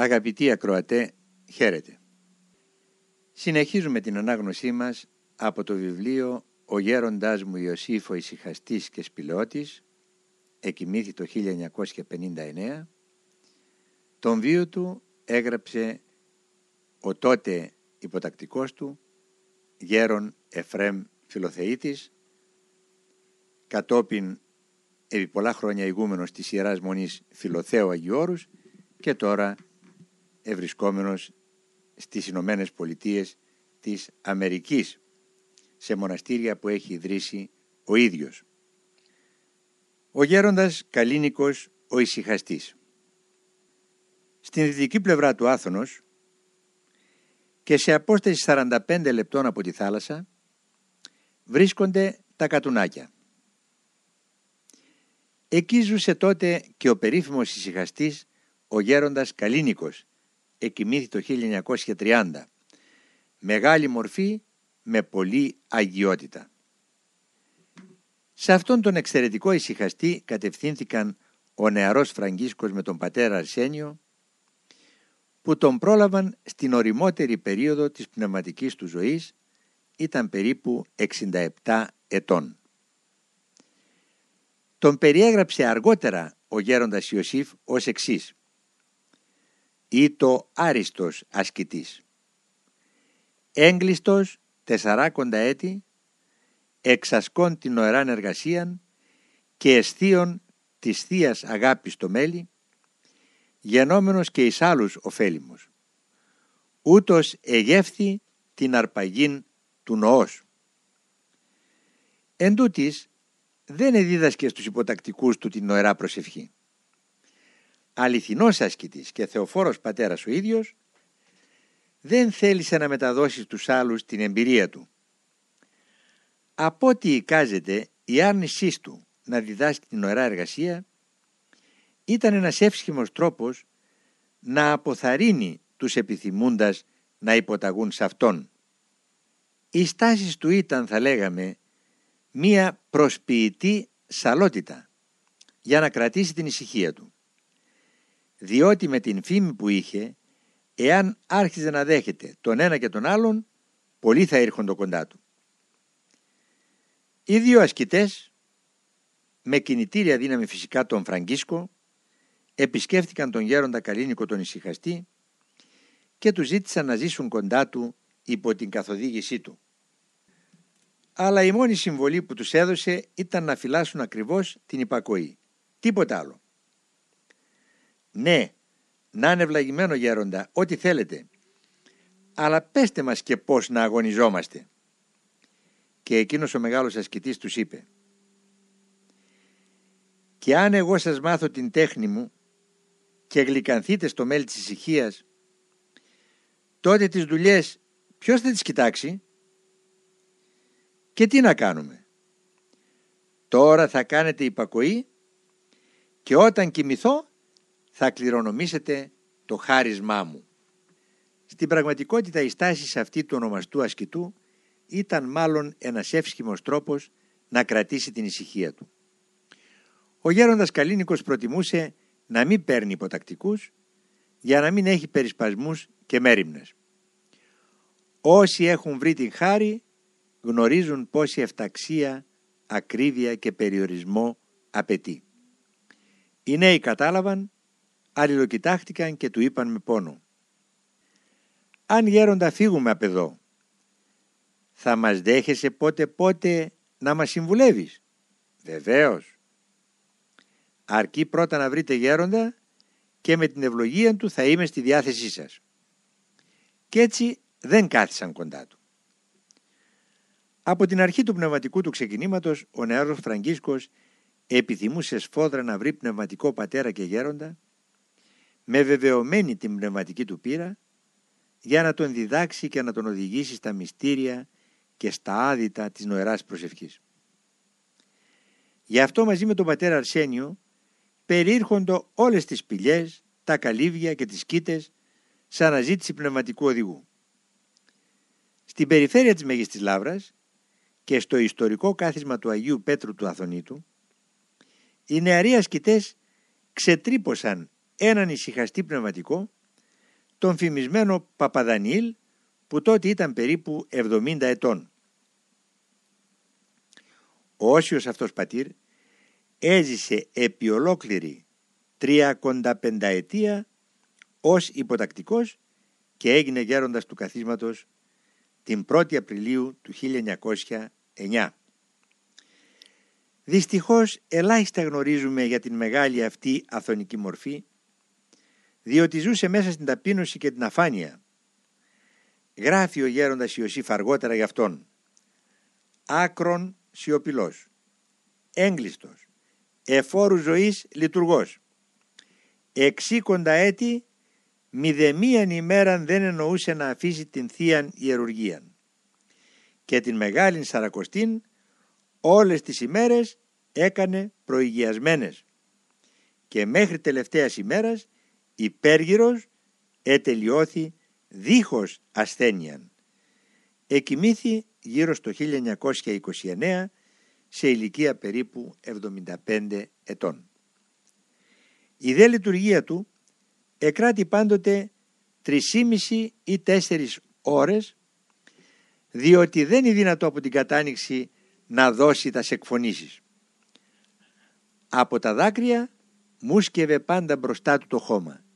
Αγαπητοί ακροατέ, χαίρετε. Συνεχίζουμε την ανάγνωσή μας από το βιβλίο «Ο γέροντάς μου Ιωσήφ ο ησυχαστής και σπηλώτης» εκοιμήθη το 1959. Τον βίο του έγραψε ο τότε υποτακτικός του γέρον Εφρέμ Φιλοθεήτης κατόπιν επί πολλά χρόνια ηγούμενος της Ιεράς Μονής Φιλοθέου Αγιώρους και τώρα ευρισκόμενος στις Ηνωμένες Πολιτείες της Αμερικής σε μοναστήρια που έχει ιδρύσει ο ίδιος. Ο γέροντας Καλίνικος ο ησυχαστής. Στην δυτική πλευρά του Άθωνος και σε απόσταση 45 λεπτών από τη θάλασσα βρίσκονται τα κατουνάκια. Εκεί ζούσε τότε και ο περίφημος ησυχαστής ο γέροντας Καλίνικος, εκοιμήθη το 1930. Μεγάλη μορφή με πολλή αγιότητα. Σε αυτόν τον εξαιρετικό ησυχαστή κατευθύνθηκαν ο νεαρός Φραγκίσκος με τον πατέρα Αρσένιο που τον πρόλαβαν στην οριμότερη περίοδο της πνευματικής του ζωής ήταν περίπου 67 ετών. Τον περιέγραψε αργότερα ο γέροντας Ιωσήφ ως εξής ή το άριστος ασκητής. Έγκλειστος τεσσαράκοντα έτη, εξασκών την νοεράν εργασίαν και αισθίων της θείας αγάπης στο μέλι, γενόμενος και εις άλλους ωφέλιμος. Ούτως εγεύθη την αρπαγήν του νοός. Εν τούτης, δεν εδίδασκες στους υποτακτικούς του την νοερά προσευχή. Αληθινός ασκητής και θεοφόρος πατέρας ο ίδιος, δεν θέλησε να μεταδώσει στους άλλους την εμπειρία του. Από ό,τι εικάζεται η άρνησής του να διδάσκει την ωραία εργασία ήταν ένας εύσχημος τρόπος να αποθαρρύνει τους επιθυμούντας να υποταγούν σε αυτόν. Οι στάσεις του ήταν θα λέγαμε μία προσποιητή σαλότητα για να κρατήσει την ησυχία του. Διότι με την φήμη που είχε εάν άρχιζε να δέχεται τον ένα και τον άλλον, πολλοί θα ήρχονται κοντά του. Οι δύο ασκητές, με κινητήρια δύναμη φυσικά τον Φραγκίσκο, επισκέφθηκαν τον γέροντα Καλίνικο τον ησυχαστή και τους ζήτησαν να ζήσουν κοντά του υπό την καθοδήγησή του. Αλλά η μόνη συμβολή που τους έδωσε ήταν να φυλάσσουν ακριβώς την υπακοή. Τίποτα άλλο. Ναι, να είναι ευλαγημένο γέροντα, ό,τι θέλετε. Αλλά πέστε μας και πώς να αγωνιζόμαστε. Και εκείνος ο μεγάλος ασκητής τους είπε «Και αν εγώ σας μάθω την τέχνη μου και γλυκανθείτε στο μέλι της ησυχίας, τότε τις δουλειές ποιος θα τις κοιτάξει» Και τι να κάνουμε; Τώρα θα κάνετε υπακοή και όταν κοιμηθώ θα κληρονομήσετε το χάρισμά μου. Στην πραγματικότητα η στάση αυτή του ονομαστού ασκητού ήταν μάλλον ένας εύσχημος τρόπος να κρατήσει την ησυχία του. Ο γέροντας Καλίνικος προτιμούσε να μην παίρνει υποτακτικούς για να μην έχει περισπασμούς και μέρημνες. Όσοι έχουν βρει την χάρη γνωρίζουν πόση εφταξία, ακρίβεια και περιορισμό απαιτεί. Οι νέοι κατάλαβαν αλληλοκοιτάχτηκαν και του είπαν με πόνο «Αν γέροντα φύγουμε απ' εδώ, θα μας δέχεσαι πότε πότε να μας συμβουλεύεις» «Βεβαίως». Αρκεί πρώτα να βρείτε γέροντα και με την ευλογία του θα είμαι στη διάθεσή σας. Κι έτσι δεν κάθισαν κοντά του. Από την αρχή του πνευματικού του ξεκινήματος, ο νεάρος Φραγκίσκος επιθυμούσε σφόδρα να βρει πνευματικό πατέρα και γέροντα με βεβαιωμένη την πνευματική του πείρα για να τον διδάξει και να τον οδηγήσει στα μυστήρια και στα άδυτα της νοεράς προσευχής. Γι' αυτό μαζί με τον πατέρα Αρσένιο περιήρχονται όλες τις πηγές, τα καλύβια και τις κήτες σε αναζήτηση πνευματικού οδηγού. Στην περιφέρεια της Μέγιστης Λάβρας και στο ιστορικό κάθισμα του Αγίου Πέτρου του Αθωνίτου, οι νεαροί ασκητές ξετρύπωσαν έναν ησυχαστή πνευματικό τον φημισμένο Παπαδανίλ που τότε ήταν περίπου 70 ετών. Ο όσιος αυτός πατήρ έζησε επί ολόκληρη 35 ετία ως υποτακτικός και έγινε γέροντας του καθίσματος την 1η Απριλίου του 1909. Δυστυχώς ελάχιστα γνωρίζουμε για την μεγάλη αυτή αθωνική μορφή διότι ζούσε μέσα στην ταπείνωση και την αφάνεια. Γράφει ο γέροντας Ιωσήφ αργότερα γι' αυτόν. Άκρον σιωπηλός, έγκλειστος, εφόρου ζωής λειτουργός. Εξήκοντα έτη μηδεμίαν ημέραν δεν εννοούσε να αφήσει την θείαν ιερουργία. Και την μεγάλην Σαρακοστήν όλες τις ημέρες έκανε προηγιασμένες. Και μέχρι τελευταίας ημέρας υπέργυρος ετελειώθη δίχως ασθένειαν. Εκοιμήθη γύρω στο 1929 σε ηλικία περίπου 75 ετών. Η δε λειτουργία του εκράτη πάντοτε 3,5 ή 4 ώρες διότι δεν είναι δυνατό από την κατάνοιξη να δώσει τας σεκφωνήσεις. Από τα δάκρυα μουσκευε πάντα μπροστά του το χώμα.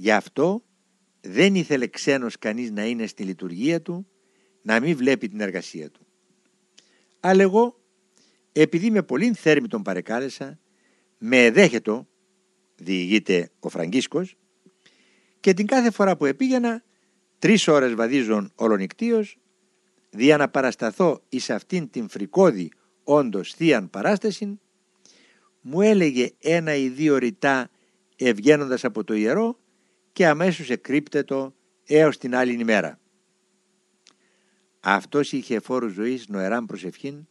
Γι' αυτό δεν ήθελε ξένος κανείς να είναι στη λειτουργία του, να μην βλέπει την εργασία του. Αλλά εγώ, επειδή με πολύ θέρμη τον παρεκάλεσα, με εδέχετο, διηγείται ο Φραγκίσκος, και την κάθε φορά που επήγαινα, τρεις ώρες βαδίζον ολονικτίως, δια να παρασταθώ εις αυτήν την φρικόδη όντως θείαν παράσταση, μου έλεγε ένα ή δύο ρητά ευγαίνοντας από το ιερό και αμέσως εκρύπτετο έως την άλλη ημέρα. Αυτός είχε φόρου ζωής νοεράν προσευχήν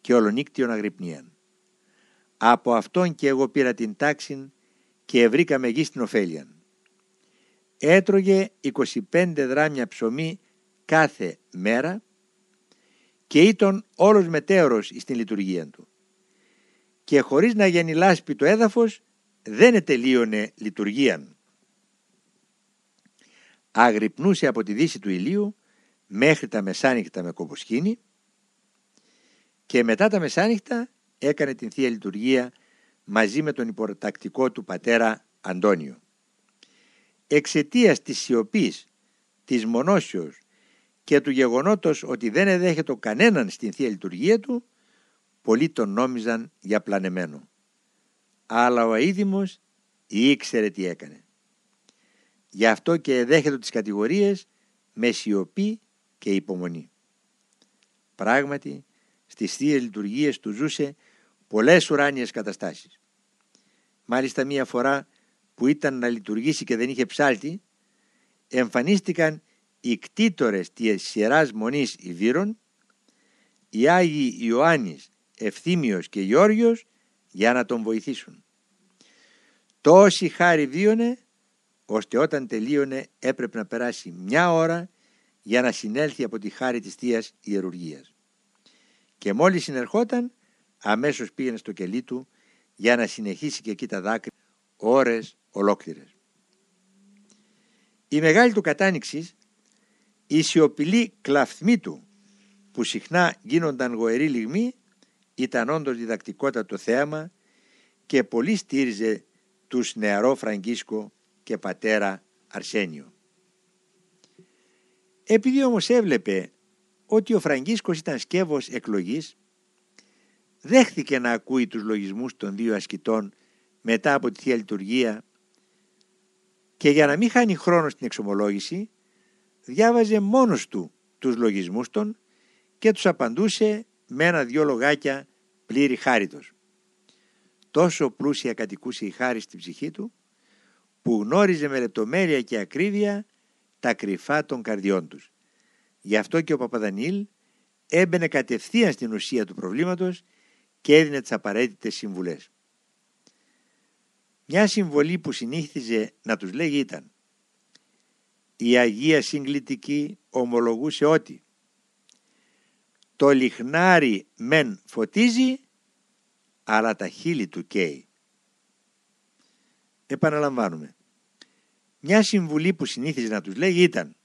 και ολονύκτιον αγρυπνίαν. Από αυτόν και εγώ πήρα την τάξη και βρήκαμε γη στην ωφέλεια. Έτρωγε 25 δράμια ψωμί κάθε μέρα και ήταν όλος μετέωρος στην λειτουργία του. Και χωρίς να γίνει λάσπη το έδαφος δεν ετελείωνε λειτουργίαν αγρυπνούσε από τη δύση του ηλίου μέχρι τα μεσάνυχτα με κομποσκίνη και μετά τα μεσάνυχτα έκανε την Θεία Λειτουργία μαζί με τον υποτακτικό του πατέρα Αντώνιο. Εξαιτίας της σιωπής, της μονόσιος και του γεγονότος ότι δεν εδέχεται κανέναν στην Θεία Λειτουργία του, πολλοί τον νόμιζαν για πλανεμένο. Αλλά ο αίδημος ήξερε τι έκανε. Γι' αυτό και δέχεται τις κατηγορίες με σιωπή και υπομονή. Πράγματι, στις θείες λειτουργίες του ζούσε πολλές ουράνιες καταστάσεις. Μάλιστα μία φορά που ήταν να λειτουργήσει και δεν είχε ψάλτη, εμφανίστηκαν οι κτήτορες της Ιεράς Μονής Ιβύρων, οι Άγιοι Ιωάννης, Ευθύμιος και Γιώργιος για να τον βοηθήσουν. Τόση χάρη βίωνε ώστε όταν τελείωνε έπρεπε να περάσει μια ώρα για να συνέλθει από τη χάρη της Θείας Ιερουργίας. Και μόλις συνερχόταν, αμέσως πήγαινε στο κελί του για να συνεχίσει και εκεί τα δάκρυα ώρες ολόκληρες. Η μεγάλη του κατάνοιξη, η σιωπηλή κλαφθμή του, που συχνά γίνονταν γοεροί λιγμοί, ήταν όντως διδακτικότατο θέαμα και πολύ στήριζε τους νεαρό Φραγκίσκο και πατέρα Αρσένιο. Επειδή όμως έβλεπε ότι ο Φραγκίσκος ήταν σκεύος εκλογής, δέχθηκε να ακούει τους λογισμούς των δύο ασκητών μετά από τη Θεία Λειτουργία και για να μην χάνει χρόνο στην εξομολόγηση, διάβαζε μόνος του τους λογισμούς των και τους απαντούσε με ένα-δυο λογάκια πλήρη χάριτος. Τόσο πλούσια κατοικούσε η χάρη στην ψυχή του, που γνώριζε με λεπτομέρεια και ακρίβεια τα κρυφά των καρδιών τους. Γι' αυτό και ο Παπαδανίλ έμπαινε κατευθείαν στην ουσία του προβλήματος και έδινε τις απαραίτητες συμβουλές. Μια συμβολή που συνήθιζε να τους λέγει ήταν «Η Αγία Συγκλητική ομολογούσε ότι το λιχνάρι μεν φωτίζει, αλλά τα χείλη του καίει». Επαναλαμβάνουμε. Μια συμβουλή που συνήθιζε να τους λέει ήταν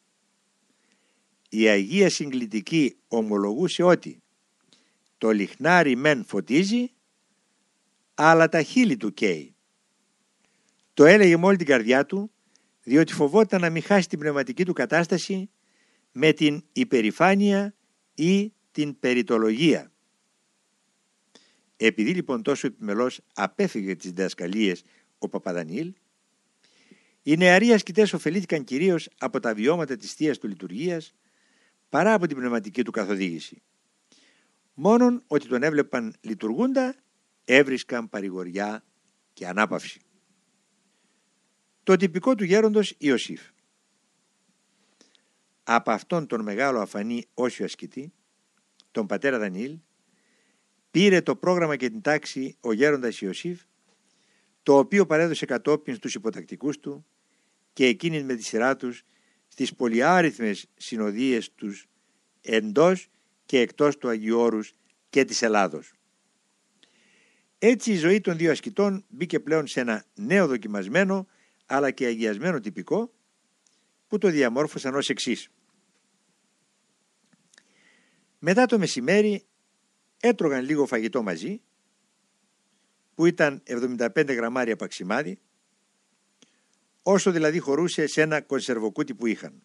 «Η Αγία Συγκλητική ομολογούσε ότι το λιχνάρι μεν φωτίζει, αλλά τα χείλη του καίει». Το έλεγε με όλη την καρδιά του, διότι φοβόταν να μην χάσει την πνευματική του κατάσταση με την υπερηφάνεια ή την περιτολογία. Επειδή λοιπόν τόσο επιμελώς απέφυγε τις διδασκαλίες ο Παπαδανίλ, οι νεαροί ασκητές ωφελήθηκαν κυρίως από τα βιώματα της θείας του λειτουργίας παρά από την πνευματική του καθοδήγηση. Μόνον ότι τον έβλεπαν λειτουργούντα έβρισκαν παρηγοριά και ανάπαυση. Το τυπικό του γέροντος Ιωσήφ. Από αυτόν τον μεγάλο αφανή όσιο ασκητή, τον πατέρα Δανιήλ, πήρε το πρόγραμμα και την τάξη ο γέροντας Ιωσήφ, το οποίο παρέδωσε κατόπιν στους υποτακτικούς του και εκείνοι με τη σειρά τους στις πολυάριθμες συνοδείες τους εντός και εκτός του Αγίου Όρους και της Ελλάδος. Έτσι η ζωή των δύο ασκητών μπήκε πλέον σε ένα νέο δοκιμασμένο αλλά και αγιασμένο τυπικό που το διαμόρφωσαν ως εξής. Μετά το μεσημέρι έτρωγαν λίγο φαγητό μαζί που ήταν 75 γραμμάρια παξιμάδι όσο δηλαδή χωρούσε σε ένα κονσερβοκούτι που είχαν.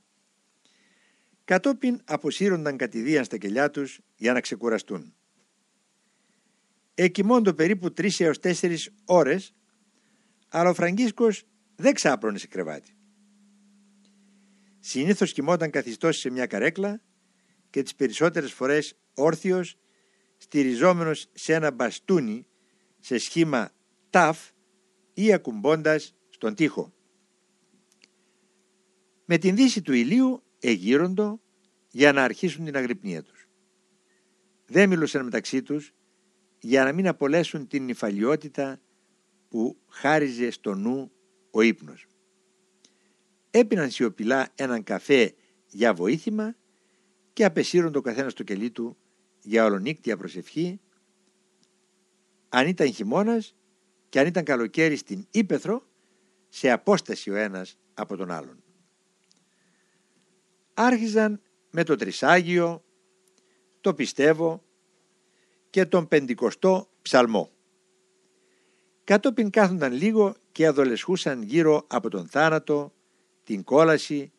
Κατόπιν αποσύρονταν κατηδίαν στα κελιά τους για να ξεκουραστούν. Εκοιμώντο περίπου 3 έως 4 ώρες, αλλά ο Φραγκίσκος δεν ξάπρωνε σε κρεβάτι. Συνήθως κοιμόταν καθιστώσει σε μια καρέκλα και τις περισσότερες φορές όρθιος, στηριζόμενος σε ένα μπαστούνι σε σχήμα ταφ ή ακουμπώντας στον τοίχο. Με την δύση του ηλίου εγείροντο για να αρχίσουν την αγρυπνία τους. Δεν μιλούσαν μεταξύ τους για να μην απολέσουν την νυφαλιότητα που χάριζε στο νου ο ύπνος. Έπιναν σιωπηλά έναν καφέ για βοήθημα και απεσύρουν το καθένας στο κελί του για ολονύκτια προσευχή αν ήταν χειμώνας και αν ήταν καλοκαίρι στην Ήπεθρο σε απόσταση ο ένας από τον άλλον. Άρχιζαν με το Τρισάγιο, το Πιστεύω και τον Πεντηκοστό Ψαλμό. Κατόπιν κάθονταν λίγο και αδολεσχούσαν γύρω από τον θάνατο, την κόλαση,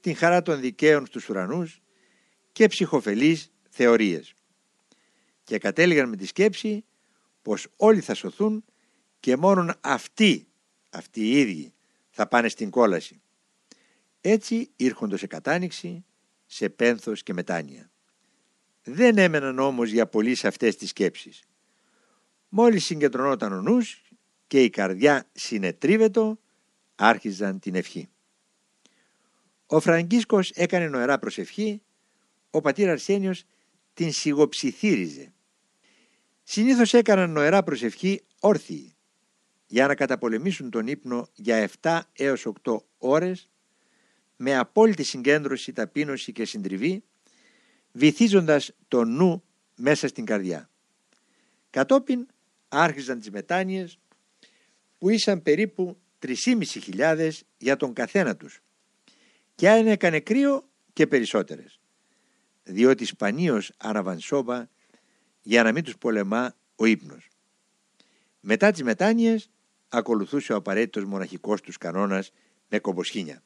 την χαρά των δικαίων στους ουρανούς και ψυχοφελείς θεωρίες. Και κατέληγαν με τη σκέψη πως όλοι θα σωθούν και μόνον αυτοί, αυτοί οι ίδιοι, θα πάνε στην κόλαση. Έτσι ήρχοντο σε κατάνοιξη, σε πένθος και μετάνοια. Δεν έμεναν όμως για πολύ σε αυτές τις σκέψεις. Μόλις συγκεντρωνόταν ο νους και η καρδιά συνετρίβετο, άρχιζαν την ευχή. Ο Φραγκίσκος έκανε νοερά προσευχή, ο πατήρ Αρσένιος την σιγοψιθύριζε. Συνήθως έκαναν νοερά προσευχή όρθιοι για να καταπολεμήσουν τον ύπνο για 7 έως 8 ώρες με απόλυτη συγκέντρωση, ταπείνωση και συντριβή βυθίζοντας το νου μέσα στην καρδιά. Κατόπιν άρχιζαν τις μετάνοιες που ήσαν περίπου 3.500 για τον καθένα τους και αν έκανε κρύο και περισσότερες διότι σπανίως αναβανσόβα για να μην τους πολεμά ο ύπνος. Μετά τις μετάνοιες ακολουθούσε ο απαραίτητος μοναχικός τους κανόνας με κομποσχήνια.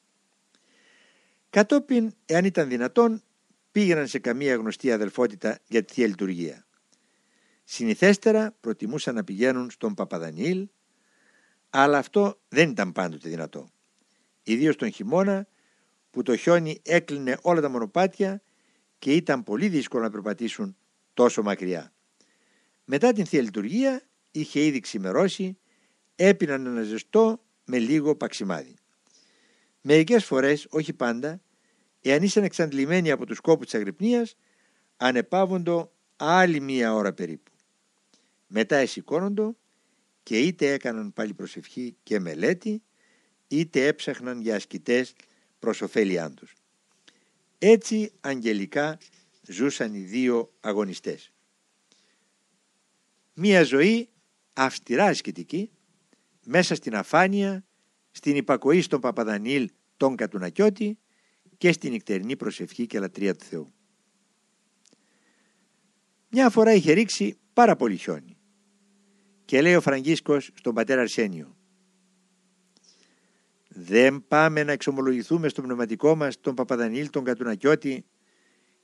Κατόπιν, εάν ήταν δυνατόν, πήγαιναν σε καμία γνωστή αδελφότητα για τη Θεία Λειτουργία. Συνηθέστερα προτιμούσαν να πηγαίνουν στον Παπαδανίλ, αλλά αυτό δεν ήταν πάντοτε δυνατό. Ιδίως τον χειμώνα που το χιόνι έκλεινε όλα τα μονοπάτια και ήταν πολύ δύσκολο να περπατήσουν τόσο μακριά. Μετά την Θεία Λειτουργία είχε ήδη ξημερώσει, έπιναν ένα ζεστό με λίγο παξιμάδι. Μερικές φορές, όχι πάντα, εάν ήσαν εξαντλημένοι από τους κόπους της αγρυπνίας, ανεπάβοντο άλλη μία ώρα περίπου. Μετά εσηκώνοντο και είτε έκαναν πάλι προσευχή και μελέτη, είτε έψαχναν για ασκητές προς ωφέλιάν τους. Έτσι αγγελικά ζούσαν οι δύο αγωνιστές. Μία ζωή αυστηρά ασκητική, μέσα στην αφάνεια στην υπακοή στον Παπαδανίλ τον Κατουνακιώτη και στην νυχτερινή προσευχή και λατρεία του Θεού. Μια φορά είχε ρίξει πάρα πολύ χιόνι και λέει ο Φραγκίσκος στον πατέρα Αρσένιο δεν πάμε να εξομολογηθούμε στο πνευματικό μας τον Παπαδανίλ τον Κατουνακιώτη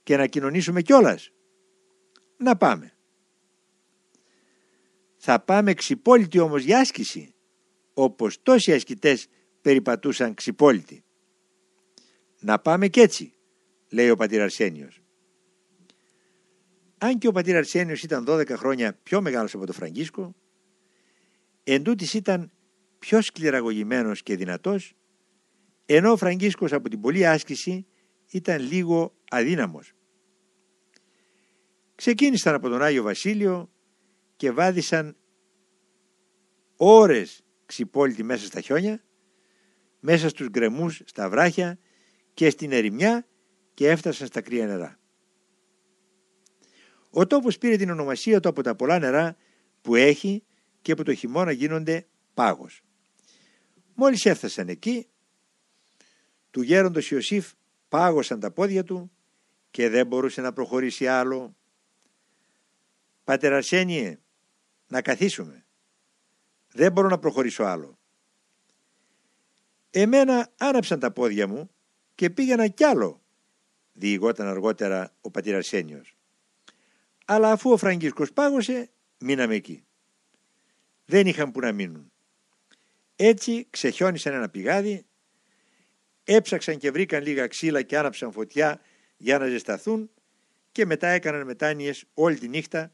και να κοινωνήσουμε κιόλας. Να πάμε. Θα πάμε ξυπόλυτοι όμως για άσκηση όπως τόσοι ασκητές περιπατούσαν ξυπόλυτοι. Να πάμε κι έτσι, λέει ο πατήρ Αρσένιος. Αν και ο πατήρ Αρσένιος ήταν 12 χρόνια πιο μεγάλος από τον Φραγκίσκο, εντούτοις ήταν πιο σκληραγωγημένος και δυνατός, ενώ ο Φραγκίσκος από την πολλή άσκηση ήταν λίγο αδύναμος. Ξεκίνησαν από τον Άγιο Βασίλειο και βάδισαν ώρες ξυπόλυτη μέσα στα χιόνια, μέσα στους γκρεμούς, στα βράχια και στην ερημιά και έφτασαν στα κρύα νερά. Ο τόπος πήρε την ονομασία του από τα πολλά νερά που έχει και που το χειμώνα γίνονται πάγος. Μόλις έφτασαν εκεί, του γέροντος Ιωσήφ πάγωσαν τα πόδια του και δεν μπορούσε να προχωρήσει άλλο. «Πάτερ Αρσένιε, να καθίσουμε. Δεν μπορώ να προχωρήσω άλλο». Εμένα άναψαν τα πόδια μου και πήγαινα κι άλλο, διηγόταν αργότερα ο πατήρ Αρσένιος. Αλλά αφού ο Φραγκίσκος πάγωσε, μείναμε εκεί. Δεν είχαν που να μείνουν. Έτσι ξεχιόνισαν ένα πηγάδι, έψαξαν και βρήκαν λίγα ξύλα και άναψαν φωτιά για να ζεσταθούν και μετά έκαναν μετάνοιες όλη τη νύχτα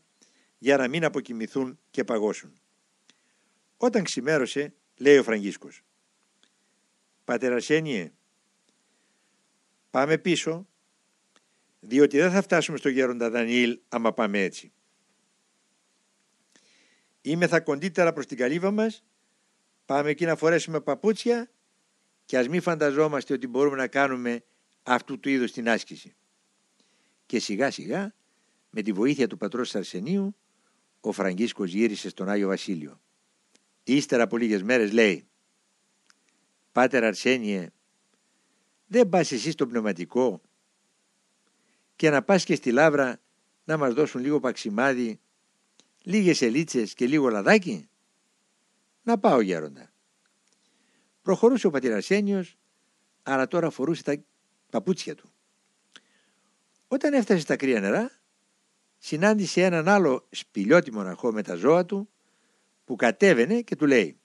για να μην αποκοιμηθούν και παγώσουν. Όταν ξημέρωσε, λέει ο Φραγκίσκος, «Πατέρα Αρσένιε, πάμε πίσω, διότι δεν θα φτάσουμε στο γέροντα Δανιήλ άμα πάμε έτσι. Είμαι θα κοντύτερα προς την καλύβα μας Πάμε εκεί να φορέσουμε παπούτσια και ας μην φανταζόμαστε ότι μπορούμε να κάνουμε αυτού του είδους την άσκηση. Και σιγά σιγά με τη βοήθεια του πατρός Αρσενίου ο Φραγκίσκος γύρισε στον Άγιο Βασίλειο. Ύστερα από λίγες μέρες λέει «Πάτερ Αρσένιε, δεν πας εσύ στο πνευματικό και να πας και στη Λάβρα να μας δώσουν λίγο παξιμάδι, λίγες ελίτσες και λίγο λαδάκι» να πάω γέροντα. Προχωρούσε ο πατήρ Αρσένιος, αλλά τώρα φορούσε τα παπούτσια του. Όταν έφτασε στα κρύα νερά, συνάντησε έναν άλλο σπηλιώτη μοναχό με τα ζώα του, που κατέβαινε και του λέει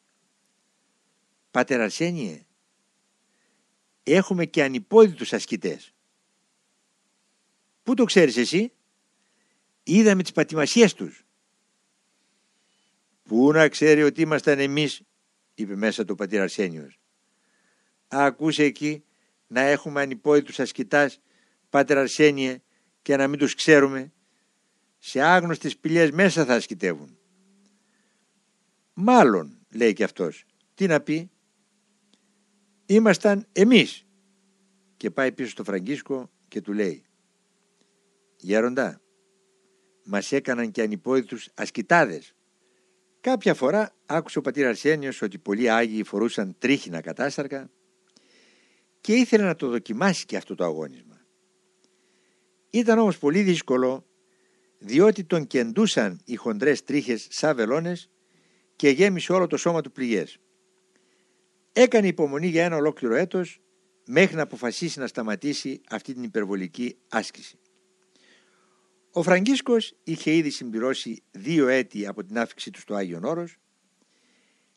«Πατέρα Αρσένιε, έχουμε και ανυπόδητους ασκητές». «Πού το ξέρεις εσύ» «Είδαμε τις πατημασίες τους». Πού να ξέρει ότι ήμασταν εμείς, είπε μέσα το πατήρ Αρσένιος. Ακούσε εκεί να έχουμε ανυπόητους ασκητάς, πάτερ Αρσένιε, και να μην τους ξέρουμε. Σε άγνωστες σπηλιές μέσα θα ασκητεύουν. Μάλλον, λέει και αυτός. Τι να πει; Ήμασταν εμείς. Και πάει πίσω στο Φραγκίσκο και του λέει. Γέροντα, μας έκαναν και ανυπόητους ασκητάδες. Κάποια φορά άκουσε ο πατήρ Αρσένιος ότι πολλοί Άγιοι φορούσαν τρίχινα κατάσταρκα και ήθελε να το δοκιμάσει και αυτό το αγώνισμα. Ήταν όμως πολύ δύσκολο διότι τον κεντούσαν οι χοντρές τρίχες σαν βελόνες και γέμισε όλο το σώμα του πληγές. Έκανε υπομονή για ένα ολόκληρο έτος μέχρι να αποφασίσει να σταματήσει αυτή την υπερβολική άσκηση. Ο Φραγκίσκος είχε ήδη συμπληρώσει δύο έτη από την άφηξή του στο Άγιον Όρος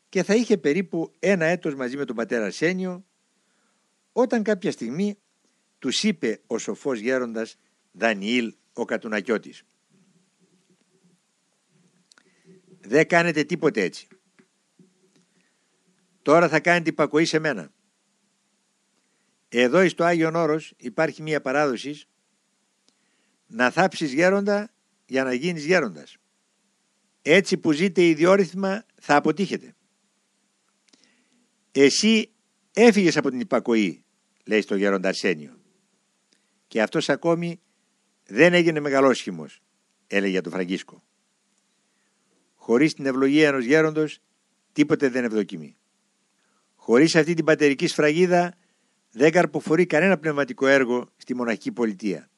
και θα είχε περίπου ένα έτος μαζί με τον πατέρα Αρσένιο όταν κάποια στιγμή τους είπε ο σοφός γέροντας Δανιήλ ο Κατουνακιώτης «Δεν κάνετε τίποτε έτσι. Τώρα θα κάνετε υπακοή σε μένα. Εδώ στο Άγιον Όρος υπάρχει μια παράδοσης να θάψεις γέροντα για να γίνεις γέροντας. Έτσι που ζείτε ιδιόρυθμα θα αποτύχετε. Εσύ έφυγες από την υπακοή, λέει στο γέροντα Αρσένιο. Και αυτός ακόμη δεν έγινε μεγαλόσχημος, έλεγε το Φραγκίσκο. Χωρίς την ευλογία ενός γέροντος τίποτε δεν ευδοκιμεί. Χωρίς αυτή την πατερική σφραγίδα δεν καρποφορεί κανένα πνευματικό έργο στη μοναχική πολιτεία.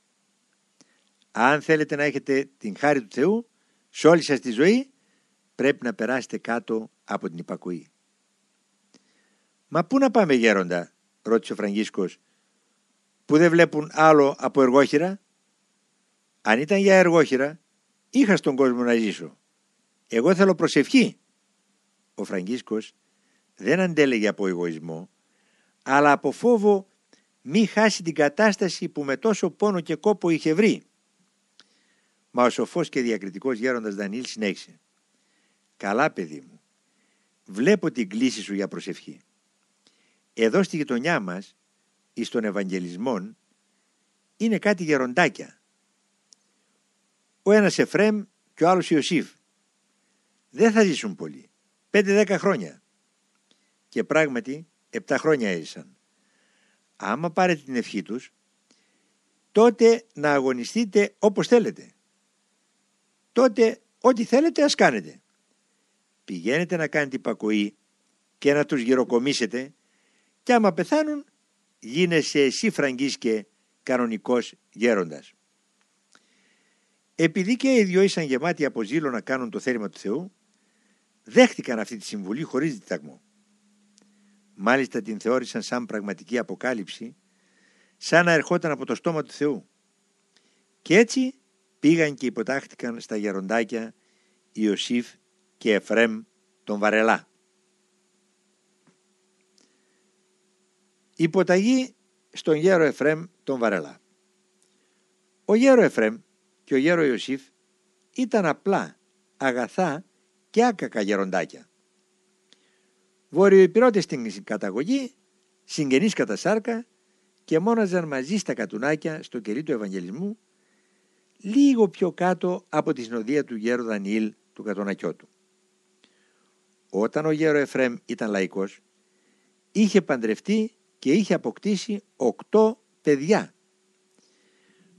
Αν θέλετε να έχετε την χάρη του Θεού σε όλη σας τη ζωή πρέπει να περάσετε κάτω από την υπακοή. «Μα πού να πάμε γέροντα» ρώτησε ο Φραγκίσκος «που δεν βλέπουν άλλο από εργόχειρα» «Αν ήταν για εργόχειρα είχα στον κόσμο να ζήσω. Εγώ θέλω προσευχή». Ο Φραγκίσκος δεν αντέλεγε από εγωισμό αλλά από φόβο μη χάσει την κατάσταση που με τόσο πόνο και κόπο είχε βρει. Μα ο σοφός και διακριτικός γέροντας Δανίλ συνέχισε. «Καλά παιδί μου, βλέπω την κλίση σου για προσευχή. Εδώ στη γειτονιά μας, εις των Ευαγγελισμών, είναι κάτι γεροντάκια. Ο ένας Εφρέμ και ο άλλος Ιωσήφ. Δεν θα ζήσουν πολύ. Πέντε-δέκα χρόνια. Και πράγματι, επτά χρόνια έζησαν. Άμα πάρετε την ευχή τους, τότε να αγωνιστείτε όπως θέλετε. Τότε ό,τι θέλετε ας κάνετε. Πηγαίνετε να κάνετε υπακοή και να τους γυροκομίσετε και άμα πεθάνουν γίνεσαι εσύ φραγκής και κανονικός γέροντας. Επειδή και οι δυο ήσαν γεμάτοι από ζήλο να κάνουν το θέλημα του Θεού, δέχτηκαν αυτή τη συμβουλή χωρίς διταγμό. Μάλιστα την θεώρησαν σαν πραγματική αποκάλυψη, σαν να ερχόταν από το στόμα του Θεού. Και έτσι πήγαν και υποτάχτηκαν στα γεροντάκια Ιωσήφ και Εφρέμ τον Βαρελά. Υποταγή στον γέρο Εφρέμ τον Βαρελά. Ο γέρο Εφρέμ και ο γέρο Ιωσήφ ήταν απλά, αγαθά και άκακα γεροντάκια. Βορειοϊπηρώτες στην καταγωγή, συγγενείς κατά σάρκα και μόναζαν μαζί στα κατουνάκια στο κερί του Ευαγγελισμού λίγο πιο κάτω από τη συνοδεία του γέρου Δανιήλ του κατονακιώτου. Όταν ο γέρο Εφρέμ ήταν λαϊκός, είχε παντρευτεί και είχε αποκτήσει οκτώ παιδιά.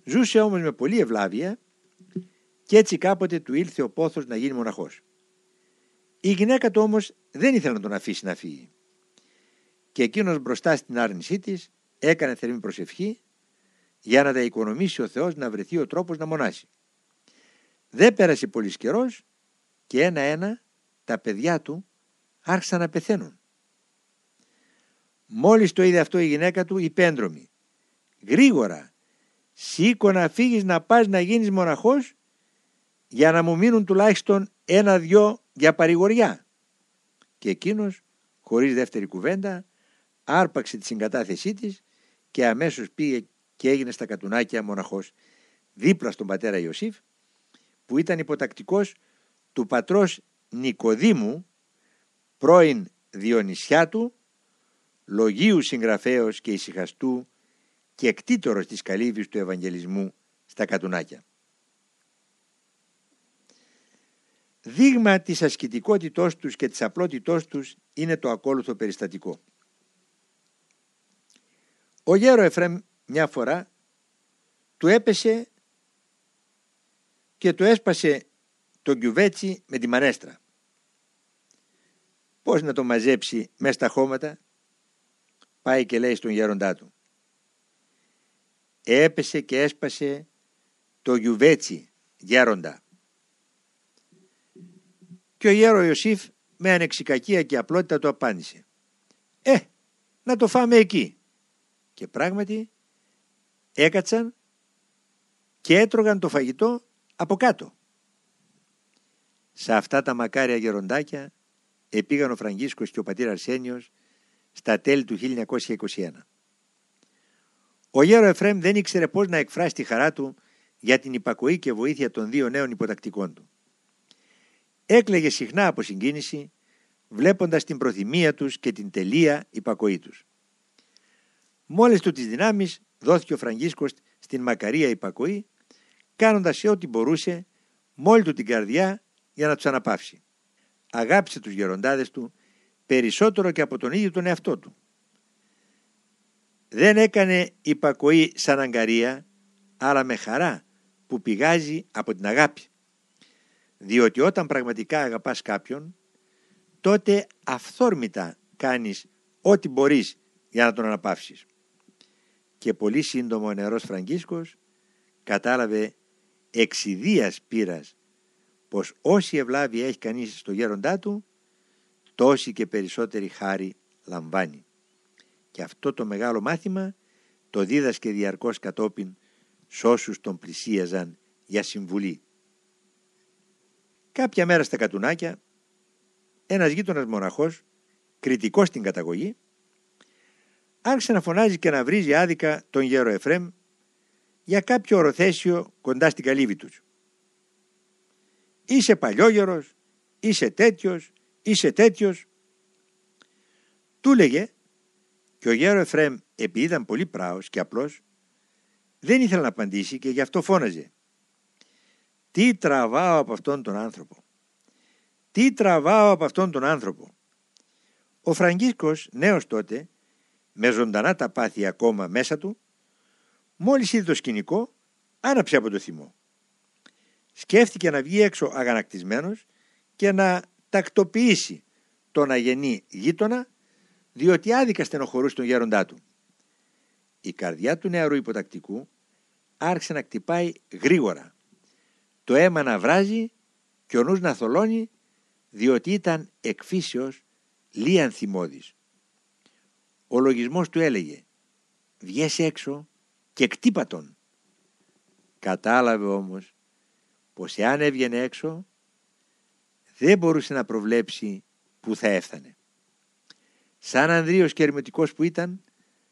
Ζούσε όμως με πολύ ευλάβεια και έτσι κάποτε του ήλθε ο πόθος να γίνει μοναχός. Η γυναίκα του όμως δεν ήθελε να τον αφήσει να φύγει. Και εκείνος μπροστά στην άρνησή της έκανε θερμή προσευχή για να τα οικονομήσει ο Θεός να βρεθεί ο τρόπος να μονάσει. Δεν πέρασε πολύς καιρός και ένα-ένα τα παιδιά του άρχισαν να πεθαίνουν. Μόλις το είδε αυτό η γυναίκα του υπέντρομη. Γρήγορα σήκω να φύγεις να πας να γίνεις μοναχός για να μου μείνουν τουλάχιστον ένα-δυο για παρηγοριά. Και εκείνος χωρίς δεύτερη κουβέντα άρπαξε τη συγκατάθεσή της και αμέσως πήγε και έγινε στα κατουνάκια μοναχός δίπλα στον πατέρα Ιωσήφ που ήταν υποτακτικός του πατρός Νικοδήμου πρώην Διονυσιάτου λογίου συγγραφέως και ησυχαστού και εκτίτορος της καλύβης του Ευαγγελισμού στα κατουνάκια. Δείγμα της ασκητικότητός τους και της απλότητός τους είναι το ακόλουθο περιστατικό. Ο γέρο Εφρέμ μια φορά του έπεσε και του έσπασε το κιουβέτσι με τη μανέστρα. Πώς να το μαζέψει μέσα στα χώματα. Πάει και λέει στον γέροντά του. Έπεσε και έσπασε το γιουβέτσι γέροντα. Και ο γέρο Ιωσήφ με ανεξικακία και απλότητα του απάντησε. Ε, να το φάμε εκεί. Και πράγματι έκατσαν και έτρωγαν το φαγητό από κάτω. Σε αυτά τα μακάρια γεροντάκια επήγαν ο Φραγκίσκος και ο πατήρ Αρσένιος στα τέλη του 1921. Ο γέρο Εφρέμ δεν ήξερε πώς να εκφράσει τη χαρά του για την υπακοή και βοήθεια των δύο νέων υποτακτικών του. Έκλαιγε συχνά από συγκίνηση βλέποντας την προθυμία τους και την τελεία υπακοή τους. Μόλις του τις δυνάμεις δόθηκε ο Φραγκίσκος στην μακαρία υπακοή κάνοντας σε ό,τι μπορούσε μόλι του την καρδιά για να τους αναπαύσει. Αγάπησε τους γεροντάδες του περισσότερο και από τον ίδιο τον εαυτό του. Δεν έκανε υπακοή σαν αγκαρία αλλά με χαρά που πηγάζει από την αγάπη. Διότι όταν πραγματικά αγαπάς κάποιον τότε αυθόρμητα κάνεις ό,τι μπορείς για να τον αναπαύσεις. Και πολύ σύντομο ο νερός Φραγκίσκος κατάλαβε εξιδίας πείρας πως όση ευλάβη έχει κανείς στο γέροντά του τόση και περισσότερη χάρη λαμβάνει. Και αυτό το μεγάλο μάθημα το δίδασκε διαρκώς κατόπιν σ' όσους τον πλησίαζαν για συμβουλή. Κάποια μέρα στα κατουνάκια ένας γείτονας μοναχός, κριτικός στην καταγωγή, άρχισε να φωνάζει και να βρίζει άδικα τον γέρο Εφρέμ για κάποιο οροθέσιο κοντά στην καλύβη τους. Είσαι παλιόγερος, είσαι τέτοιος, είσαι τέτοιος. Του λέγε και ο γέρο Εφρέμ επειδή ήταν πολύ πράος και απλός δεν ήθελε να απαντήσει και γι' αυτό φώναζε. Τι τραβάω από αυτόν τον άνθρωπο; Τι τραβάω από αυτόν τον άνθρωπο; Ο Φραγκίσκος νέος τότε με ζωντανά τα πάθη ακόμα μέσα του μόλις είδε το σκηνικό άναψε από το θυμό. Σκέφτηκε να βγει έξω αγανακτισμένος και να τακτοποιήσει τον αγενή γείτονα διότι άδικα στενοχωρούσε τον γέροντά του. Η καρδιά του νεαρού υποτακτικού άρχισε να κτυπάει γρήγορα. Το αίμα να βράζει και ο νους να θολώνει διότι ήταν εκφύσεως λίαν θυμώδης. Ο λογισμός του έλεγε «Βγες έξω και κτύπα τον». Κατάλαβε όμως πως εάν έβγαινε έξω δεν μπορούσε να προβλέψει που θα έφτανε. Σαν Ανδρείος και ερμητικός που ήταν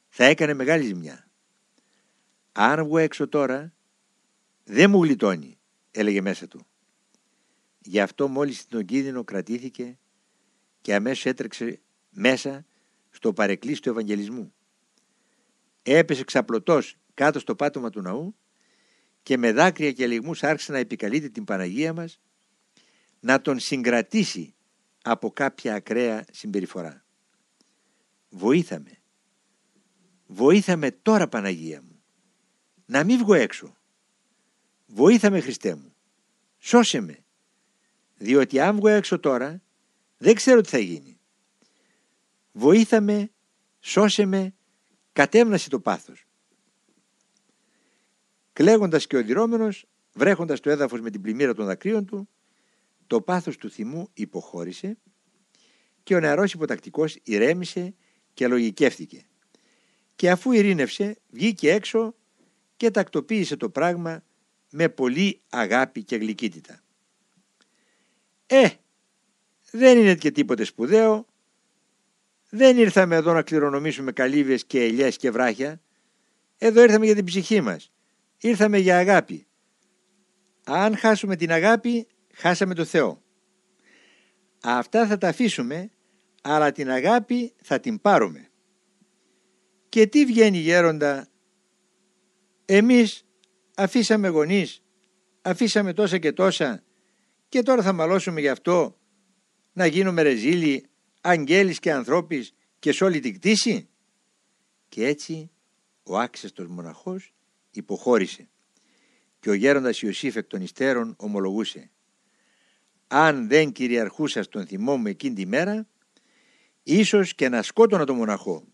θα έκανε μεγάλη ζημιά. Αν βγω έξω τώρα δεν μου γλιτώνει έλεγε μέσα του. Γι' αυτό μόλις τον κίνδυνο κρατήθηκε και αμέσως έτρεξε μέσα στο παρεκκλήσι του Ευαγγελισμού. Έπεσε ξαπλωτός κάτω στο πάτωμα του ναού και με δάκρυα και λιγμούς άρχισε να επικαλείται την Παναγία μας να τον συγκρατήσει από κάποια ακραία συμπεριφορά. Βοήθαμε. Βοήθαμε τώρα Παναγία μου. Να μην βγω έξω. Βοήθαμε Χριστέ μου. Σώσε με. Διότι αν βγω έξω τώρα δεν ξέρω τι θα γίνει. Βοήθαμε, σώσε με, κατέμνασε το πάθος. Κλαίγοντας και οδυρώμενος, βρέχοντας το έδαφος με την πλημμύρα των δακρύων του, το πάθος του θυμού υποχώρησε και ο νεαρός υποτακτικός ηρέμησε και λογικεύτηκε. Και αφού ειρήνευσε, βγήκε έξω και τακτοποίησε το πράγμα με πολύ αγάπη και γλυκύτητα. «Ε, δεν είναι και τίποτε σπουδαίο. Δεν ήρθαμε εδώ να κληρονομήσουμε καλύβες και ελιές και βράχια. Εδώ ήρθαμε για την ψυχή μας. Ήρθαμε για αγάπη. Αν χάσουμε την αγάπη, χάσαμε το Θεό. Αυτά θα τα αφήσουμε, αλλά την αγάπη θα την πάρουμε. Και τι βγαίνει γέροντα, εμείς αφήσαμε γονείς, αφήσαμε τόσα και τόσα και τώρα θα μαλώσουμε γι' αυτό να γίνουμε ρεζίλοι, αγγέλης και ανθρώπης και σε όλη την κτήση. Και έτσι ο άξεστος μοναχός υποχώρησε και ο γέροντας Ιωσήφ εκ των υστέρων ομολογούσε αν δεν κυριαρχούσα στον θυμό μου εκείνη τη μέρα ίσως και να σκότωνα τον μοναχό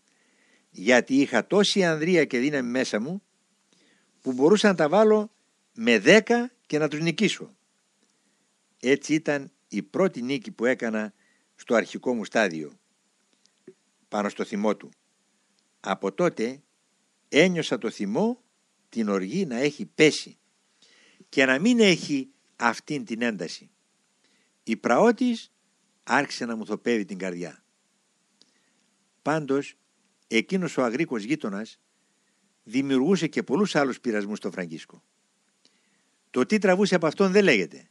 γιατί είχα τόση ανδρεία και δύναμη μέσα μου που μπορούσα να τα βάλω με δέκα και να τους νικήσω. Έτσι ήταν η πρώτη νίκη που έκανα στο αρχικό μου στάδιο πάνω στο θυμό του. Από τότε ένιωσα το θυμό την οργή να έχει πέσει και να μην έχει αυτήν την ένταση. Η πραότης άρχισε να μου θοπεύει την καρδιά. Πάντως εκείνος ο αγρίκος γείτονας δημιουργούσε και πολλούς άλλους πειρασμούς στο Φραγκίσκο. Το τι τραβούσε από αυτόν δεν λέγεται.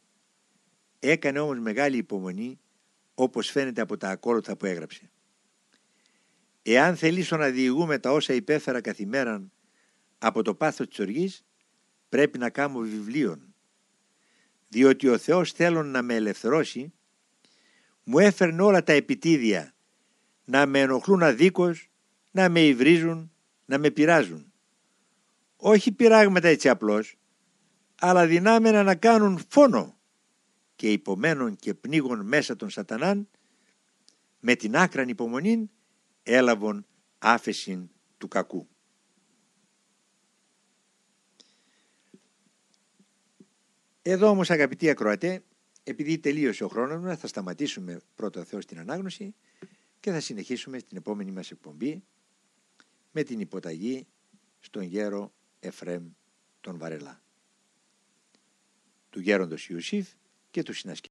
Έκανε όμως μεγάλη υπομονή όπως φαίνεται από τα ακόλουθα που έγραψε. Εάν θελήσω να διηγούμε τα όσα υπέφερα καθημέραν από το πάθος της οργής, πρέπει να κάνω βιβλίων. Διότι ο Θεός θέλων να με ελευθερώσει, μου έφερνε όλα τα επιτίδια να με ενοχλούν αδίκως, να με υβρίζουν, να με πειράζουν. Όχι πειράγματα έτσι απλώς, αλλά δυνάμενα να κάνουν φόνο και υπομένων και πνίγων μέσα των σατανάν με την άκραν υπομονή έλαβον άφεσιν του κακού. Εδώ όμως αγαπητοί ακροατέ, επειδή τελείωσε ο χρόνος μας, θα σταματήσουμε πρώτα Θεός στην ανάγνωση και θα συνεχίσουμε στην επόμενη μας εκπομπή με την υποταγή στον γέρο Εφρέμ τον Βαρελά του γέροντος Ιουσήφ και του συνασκευή.